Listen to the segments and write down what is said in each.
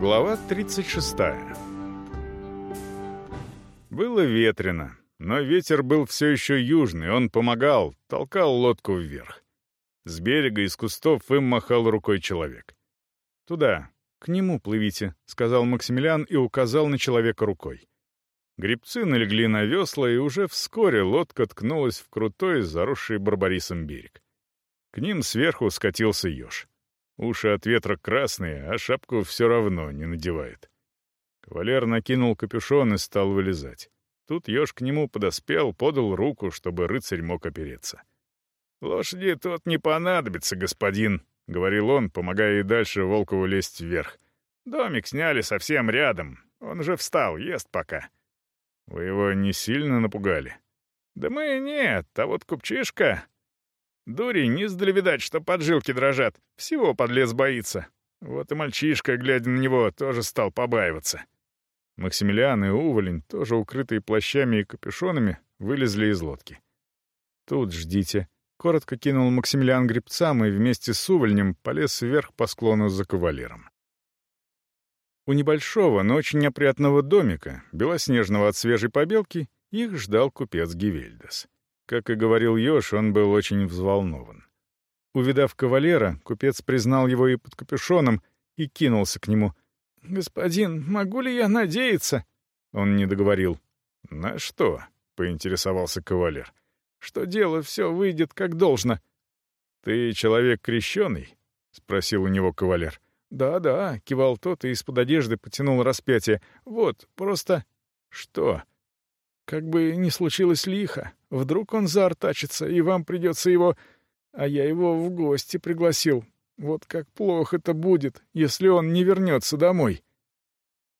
Глава 36. Было ветрено, но ветер был все еще южный, он помогал, толкал лодку вверх. С берега из кустов им махал рукой человек. «Туда, к нему плывите», — сказал Максимилиан и указал на человека рукой. Гребцы налегли на весла, и уже вскоре лодка ткнулась в крутой, заросший барбарисом берег. К ним сверху скатился еж. Уши от ветра красные, а шапку все равно не надевает. Кавалер накинул капюшон и стал вылезать. Тут еж к нему подоспел, подал руку, чтобы рыцарь мог опереться. «Лошади тут не понадобится, господин», — говорил он, помогая и дальше Волкову лезть вверх. «Домик сняли совсем рядом. Он уже встал, ест пока». «Вы его не сильно напугали?» «Да мы нет, а вот купчишка...» Дури не издали видать, что поджилки дрожат. Всего подлец боится. Вот и мальчишка, глядя на него, тоже стал побаиваться. Максимилиан и Уволень, тоже укрытые плащами и капюшонами, вылезли из лодки. «Тут ждите», — коротко кинул Максимилиан гребцам и вместе с Увольнем полез вверх по склону за кавалером. У небольшого, но очень опрятного домика, белоснежного от свежей побелки, их ждал купец Гивельдес. Как и говорил Ёж, он был очень взволнован. Увидав кавалера, купец признал его и под капюшоном и кинулся к нему. «Господин, могу ли я надеяться?» Он не договорил. «На что?» — поинтересовался кавалер. «Что дело все выйдет как должно». «Ты человек крещеный?» — спросил у него кавалер. «Да-да», — кивал тот и из-под одежды потянул распятие. «Вот, просто...» «Что?» Как бы ни случилось лихо, вдруг он заортачится, и вам придется его... А я его в гости пригласил. Вот как плохо это будет, если он не вернется домой.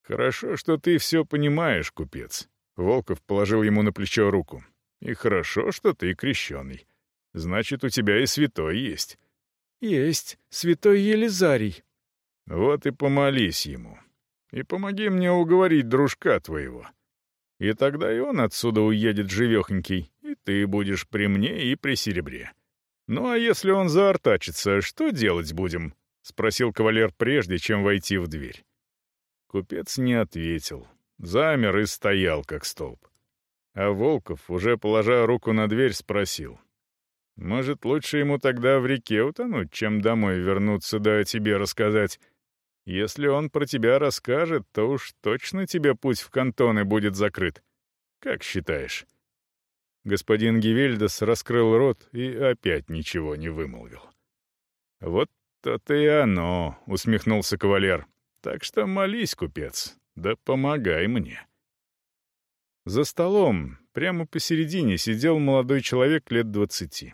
Хорошо, что ты все понимаешь, купец. Волков положил ему на плечо руку. И хорошо, что ты крещеный. Значит, у тебя и святой есть. Есть, святой Елизарий. Вот и помолись ему. И помоги мне уговорить дружка твоего. И тогда и он отсюда уедет живехонький, и ты будешь при мне и при серебре. Ну а если он заортачится, что делать будем?» — спросил кавалер прежде, чем войти в дверь. Купец не ответил, замер и стоял, как столб. А Волков, уже положа руку на дверь, спросил. «Может, лучше ему тогда в реке утонуть, чем домой вернуться да о тебе рассказать? Если он про тебя расскажет, то уж точно тебе путь в кантоны будет закрыт. Как считаешь?» Господин Гивельдас раскрыл рот и опять ничего не вымолвил. «Вот то-то и оно», — усмехнулся кавалер. «Так что молись, купец, да помогай мне». За столом, прямо посередине, сидел молодой человек лет двадцати.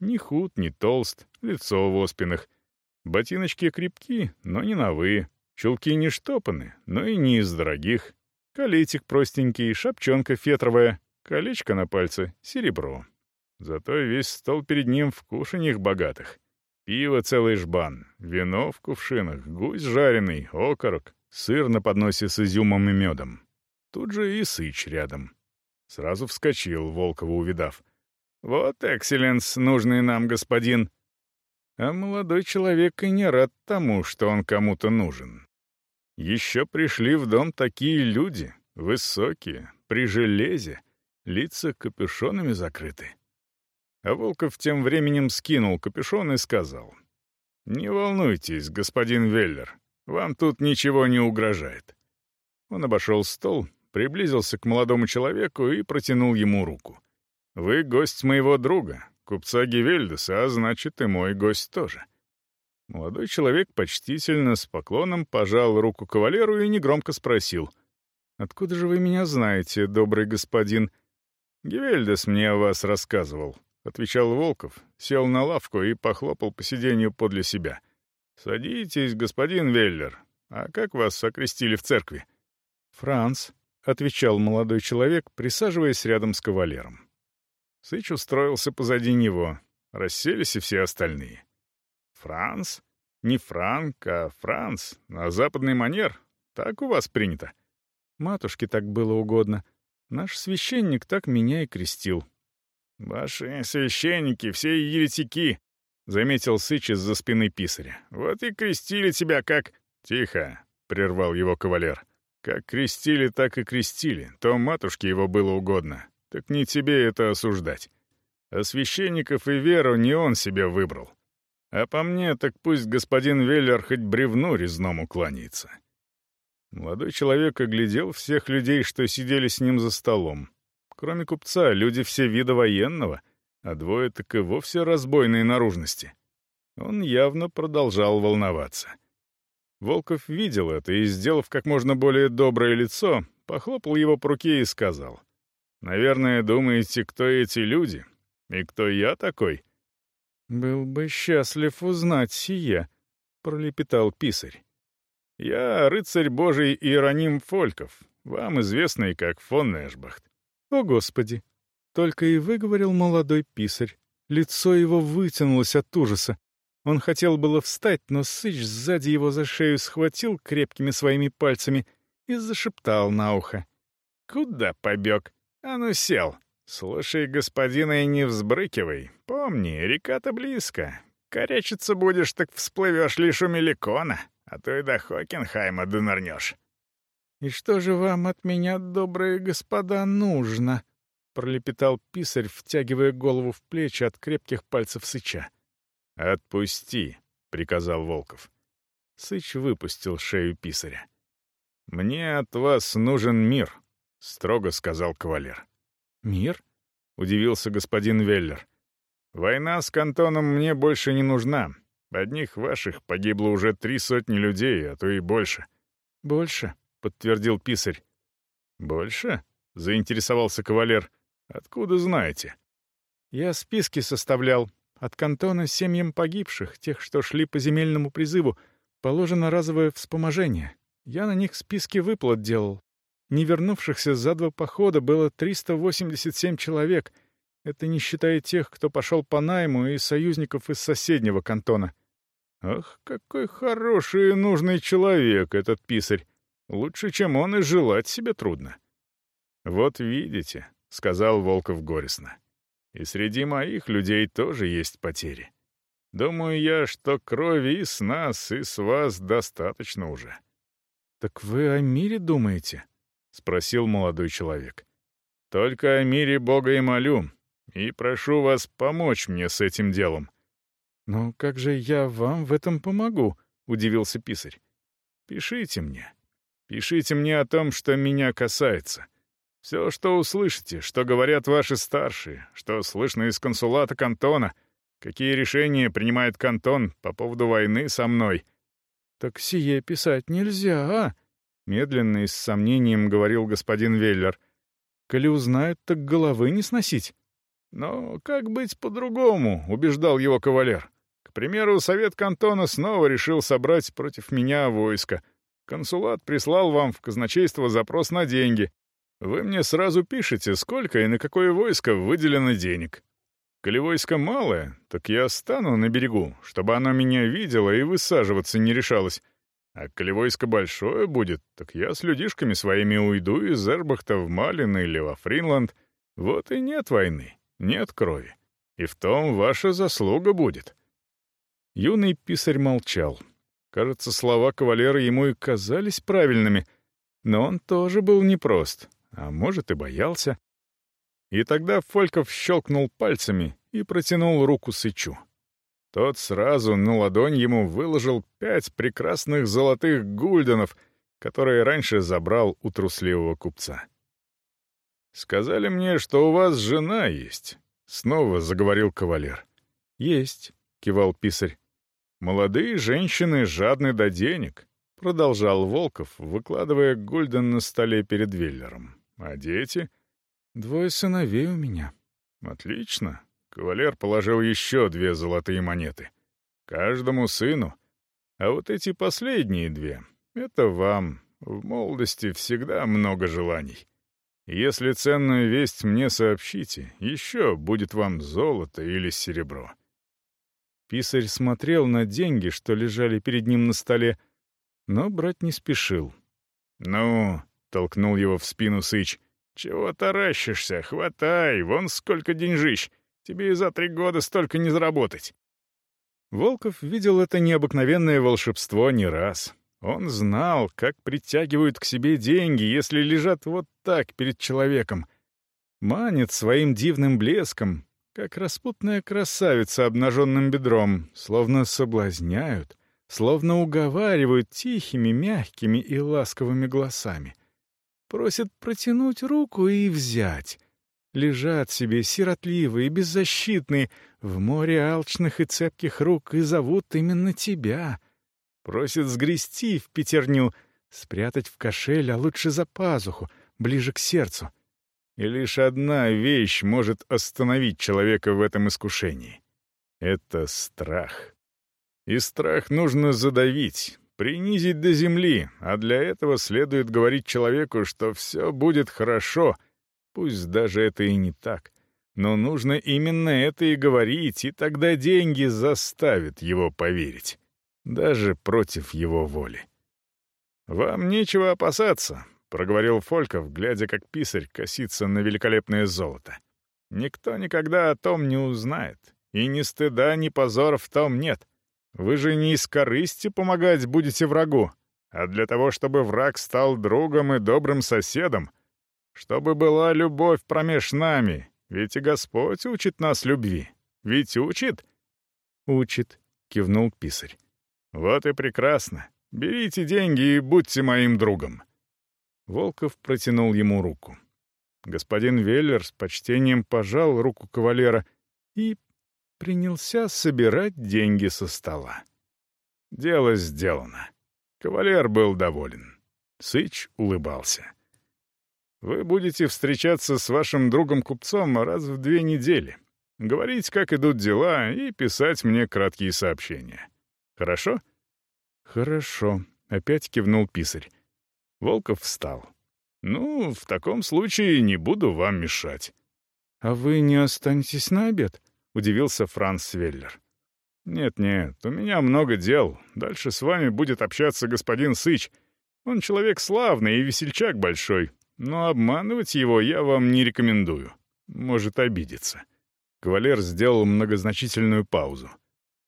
Ни худ, ни толст, лицо в оспинах, Ботиночки крепки, но не новые. Чулки не штопаны, но и не из дорогих. Колетик простенький, шапчонка фетровая, колечко на пальце, серебро. Зато весь стол перед ним в кушаньях богатых. Пиво целый жбан, вино в кувшинах, гусь жареный, окорок, сыр на подносе с изюмом и медом. Тут же и сыч рядом. Сразу вскочил, Волкова увидав. «Вот, экселленс, нужный нам господин!» А молодой человек и не рад тому, что он кому-то нужен. Еще пришли в дом такие люди, высокие, при железе, лица капюшонами закрыты. А Волков тем временем скинул капюшон и сказал, «Не волнуйтесь, господин Веллер, вам тут ничего не угрожает». Он обошел стол, приблизился к молодому человеку и протянул ему руку. «Вы гость моего друга, купца Гевельдеса, а значит, и мой гость тоже. Молодой человек почтительно, с поклоном пожал руку кавалеру и негромко спросил. «Откуда же вы меня знаете, добрый господин?» «Гевельдес мне о вас рассказывал», — отвечал Волков, сел на лавку и похлопал по сиденью подле себя. «Садитесь, господин Веллер. А как вас окрестили в церкви?» «Франц», — отвечал молодой человек, присаживаясь рядом с кавалером. Сыч устроился позади него. Расселись и все остальные. «Франц? Не Франк, а Франц. На западный манер. Так у вас принято». Матушке так было угодно. Наш священник так меня и крестил. «Ваши священники все еретики», — заметил Сыч из-за спины писаря. «Вот и крестили тебя как...» «Тихо», — прервал его кавалер. «Как крестили, так и крестили. То матушке его было угодно. Так не тебе это осуждать. А священников и веру не он себе выбрал. А по мне, так пусть господин Веллер хоть бревну резному кланяется». Молодой человек оглядел всех людей, что сидели с ним за столом. Кроме купца, люди все вида военного, а двое так и вовсе разбойные наружности. Он явно продолжал волноваться. Волков видел это и, сделав как можно более доброе лицо, похлопал его по руке и сказал. «Наверное, думаете, кто эти люди? И кто я такой?» «Был бы счастлив узнать сие», — пролепетал писарь. «Я рыцарь божий Иероним Фольков, вам известный как фон Эшбахт». «О, Господи!» — только и выговорил молодой писарь. Лицо его вытянулось от ужаса. Он хотел было встать, но Сыч сзади его за шею схватил крепкими своими пальцами и зашептал на ухо. «Куда побег? А ну сел! Слушай, господина, и не взбрыкивай. Помни, река-то близко. Корячиться будешь, так всплывешь лишь у Меликона, а то и до Хокенхайма донырнешь». «И что же вам от меня, добрые господа, нужно?» — пролепетал писарь, втягивая голову в плечи от крепких пальцев Сыча. «Отпусти», — приказал Волков. Сыч выпустил шею писаря. «Мне от вас нужен мир», — строго сказал кавалер. «Мир?» — удивился господин Веллер. «Война с кантоном мне больше не нужна. Одних ваших погибло уже три сотни людей, а то и больше». «Больше?» — подтвердил писарь. «Больше?» — заинтересовался кавалер. «Откуда знаете?» «Я списки составлял», от кантона семьям погибших, тех, что шли по земельному призыву, положено разовое вспоможение. Я на них списки выплат делал. Не вернувшихся за два похода было 387 человек. Это не считая тех, кто пошел по найму, и союзников из соседнего кантона. Ах, какой хороший и нужный человек этот писарь. Лучше, чем он, и желать себе трудно. «Вот видите», — сказал Волков горестно. И среди моих людей тоже есть потери. Думаю я, что крови и с нас, и с вас достаточно уже». «Так вы о мире думаете?» — спросил молодой человек. «Только о мире Бога и молю, и прошу вас помочь мне с этим делом». «Но как же я вам в этом помогу?» — удивился писарь. «Пишите мне. Пишите мне о том, что меня касается. Все, что услышите, что говорят ваши старшие, что слышно из консулата кантона, какие решения принимает кантон по поводу войны со мной. «Так сие писать нельзя, а?» — медленно и с сомнением говорил господин Веллер. «Коли узнают, так головы не сносить». «Но как быть по-другому?» — убеждал его кавалер. «К примеру, совет кантона снова решил собрать против меня войско. Консулат прислал вам в казначейство запрос на деньги, вы мне сразу пишете, сколько и на какое войско выделено денег. Коли войско малое, так я стану на берегу, чтобы оно меня видело и высаживаться не решалось. А коли войско большое будет, так я с людишками своими уйду из Эрбахта в Малин или во Фринланд. Вот и нет войны, нет крови. И в том ваша заслуга будет». Юный писарь молчал. Кажется, слова кавалера ему и казались правильными, но он тоже был непрост а может и боялся. И тогда Фольков щелкнул пальцами и протянул руку Сычу. Тот сразу на ладонь ему выложил пять прекрасных золотых гульденов, которые раньше забрал у трусливого купца. «Сказали мне, что у вас жена есть», — снова заговорил кавалер. «Есть», — кивал писарь. «Молодые женщины жадны до денег», — продолжал Волков, выкладывая гульден на столе перед Веллером. А дети? Двое сыновей у меня. Отлично. Кавалер положил еще две золотые монеты. Каждому сыну. А вот эти последние две — это вам. В молодости всегда много желаний. Если ценную весть мне сообщите, еще будет вам золото или серебро». Писарь смотрел на деньги, что лежали перед ним на столе, но брать не спешил. «Ну, толкнул его в спину Сыч. «Чего таращишься? Хватай, вон сколько деньжищ! Тебе и за три года столько не заработать!» Волков видел это необыкновенное волшебство не раз. Он знал, как притягивают к себе деньги, если лежат вот так перед человеком. Манит своим дивным блеском, как распутная красавица обнаженным бедром, словно соблазняют, словно уговаривают тихими, мягкими и ласковыми голосами. Просят протянуть руку и взять. Лежат себе сиротливые, беззащитные, в море алчных и цепких рук и зовут именно тебя — Просит сгрести в пятерню, спрятать в кошель, а лучше за пазуху, ближе к сердцу. И лишь одна вещь может остановить человека в этом искушении. Это страх. И страх нужно задавить, принизить до земли, а для этого следует говорить человеку, что все будет хорошо, пусть даже это и не так. Но нужно именно это и говорить, и тогда деньги заставят его поверить даже против его воли. «Вам нечего опасаться», — проговорил Фольков, глядя, как писарь косится на великолепное золото. «Никто никогда о том не узнает, и ни стыда, ни позора в том нет. Вы же не из корысти помогать будете врагу, а для того, чтобы враг стал другом и добрым соседом, чтобы была любовь промеж нами, ведь и Господь учит нас любви. Ведь учит?» «Учит», — кивнул писарь. «Вот и прекрасно. Берите деньги и будьте моим другом». Волков протянул ему руку. Господин Веллер с почтением пожал руку кавалера и принялся собирать деньги со стола. Дело сделано. Кавалер был доволен. Сыч улыбался. «Вы будете встречаться с вашим другом-купцом раз в две недели, говорить, как идут дела, и писать мне краткие сообщения. Хорошо?» «Хорошо», — опять кивнул писарь. Волков встал. «Ну, в таком случае не буду вам мешать». «А вы не останетесь на обед?» — удивился Франц Веллер. «Нет-нет, у меня много дел. Дальше с вами будет общаться господин Сыч. Он человек славный и весельчак большой, но обманывать его я вам не рекомендую. Может обидеться». Кавалер сделал многозначительную паузу.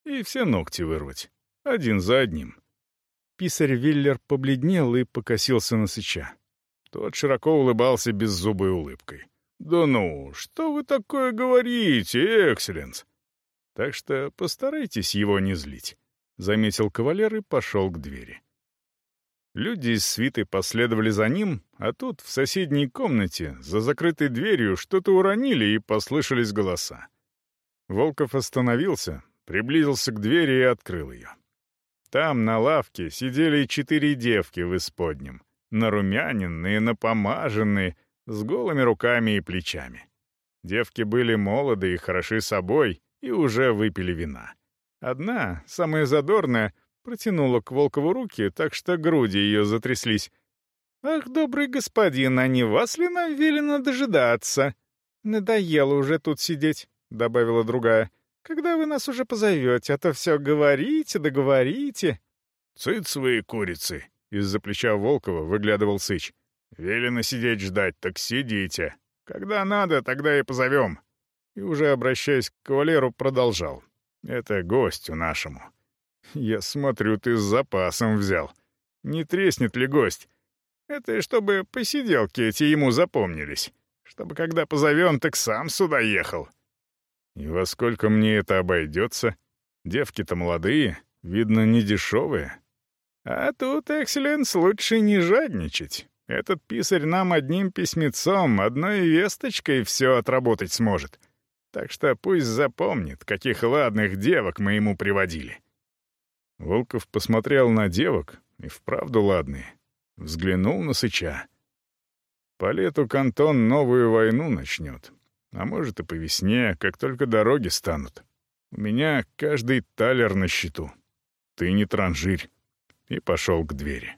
«И все ногти вырвать. Один за одним». Писарь Виллер побледнел и покосился на Сыча. Тот широко улыбался беззубой улыбкой. «Да ну, что вы такое говорите, экселленс?» «Так что постарайтесь его не злить», — заметил кавалер и пошел к двери. Люди из свиты последовали за ним, а тут, в соседней комнате, за закрытой дверью, что-то уронили и послышались голоса. Волков остановился, приблизился к двери и открыл ее. Там, на лавке, сидели четыре девки в исподнем, нарумяненные, напомаженные, с голыми руками и плечами. Девки были молоды и хороши собой, и уже выпили вина. Одна, самая задорная, протянула к Волкову руки, так что груди ее затряслись. «Ах, добрый господин, а не вас ли нам велено дожидаться? Надоело уже тут сидеть», — добавила другая. Когда вы нас уже позовете, а то все говорите да говорите». «Цыц свои курицы!» — из-за плеча Волкова выглядывал Сыч. «Велено сидеть ждать, так сидите. Когда надо, тогда и позовем». И уже обращаясь к кавалеру, продолжал. «Это гостю нашему. Я смотрю, ты с запасом взял. Не треснет ли гость? Это чтобы посиделки эти ему запомнились. Чтобы когда позовем, так сам сюда ехал. И во сколько мне это обойдется? Девки-то молодые, видно, не дешевые. А тут, экселленс, лучше не жадничать. Этот писарь нам одним письмецом, одной весточкой все отработать сможет. Так что пусть запомнит, каких ладных девок мы ему приводили. Волков посмотрел на девок, и вправду ладные. Взглянул на Сыча. По лету Кантон новую войну начнет. А может и по весне, как только дороги станут. У меня каждый талер на счету. Ты не транжирь. И пошел к двери.